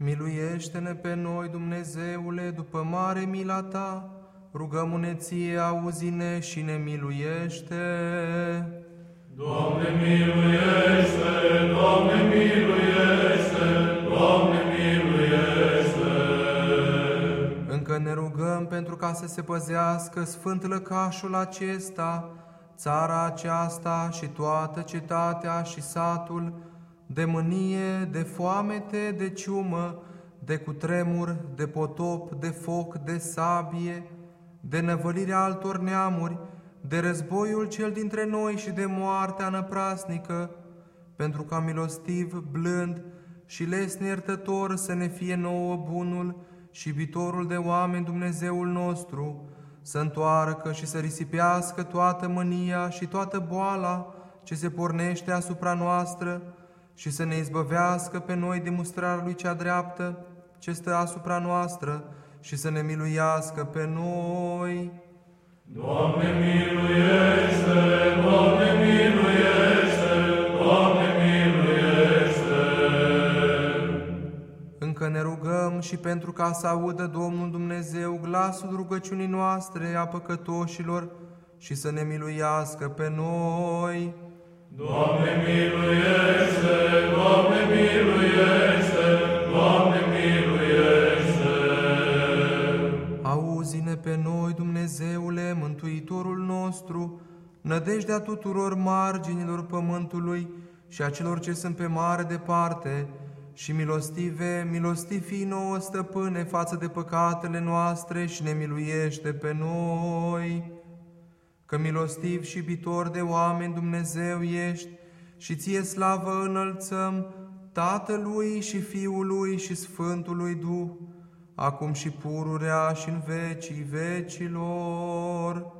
Miluiește-ne pe noi, Dumnezeule, după mare mila Ta, rugăm-ne ție, auzi-ne și ne miluiește. Doamne miluiește, Doamne miluiește, Doamne miluiește. Încă ne rugăm pentru ca să se păzească sfânt lăcașul acesta, țara aceasta și toată cetatea și satul, de mânie, de foamete, de ciumă, de cutremur, de potop, de foc, de sabie, de năvălirea altor neamuri, de războiul cel dintre noi și de moartea năprasnică, pentru ca milostiv, blând și lesne iertător să ne fie nouă bunul și viitorul de oameni Dumnezeul nostru, să întoarcă și să risipească toată mânia și toată boala ce se pornește asupra noastră și să ne izbăvească pe noi de mustrarea Lui cea dreaptă ce stă asupra noastră și să ne miluiască pe noi. Doamne miluiește, Doamne miluiește, Doamne miluiește. Încă ne rugăm și pentru ca să audă Domnul Dumnezeu glasul rugăciunii noastre a păcătoșilor și să ne miluiască pe noi. Doamne miluiește, Doamne miluiește, Doamne miluiește. Auzi-ne pe noi, Dumnezeule, Mântuitorul nostru, nădejdea tuturor marginilor pământului și a celor ce sunt pe mare departe, și milostive, milostivi nouă, stăpâne, față de păcatele noastre și ne miluiește pe noi. Că milostiv și bitor de oameni Dumnezeu ești și ție slavă înălțăm Tatălui și Fiului și Sfântului Duh, acum și pururea și în vecii vecilor. Amin.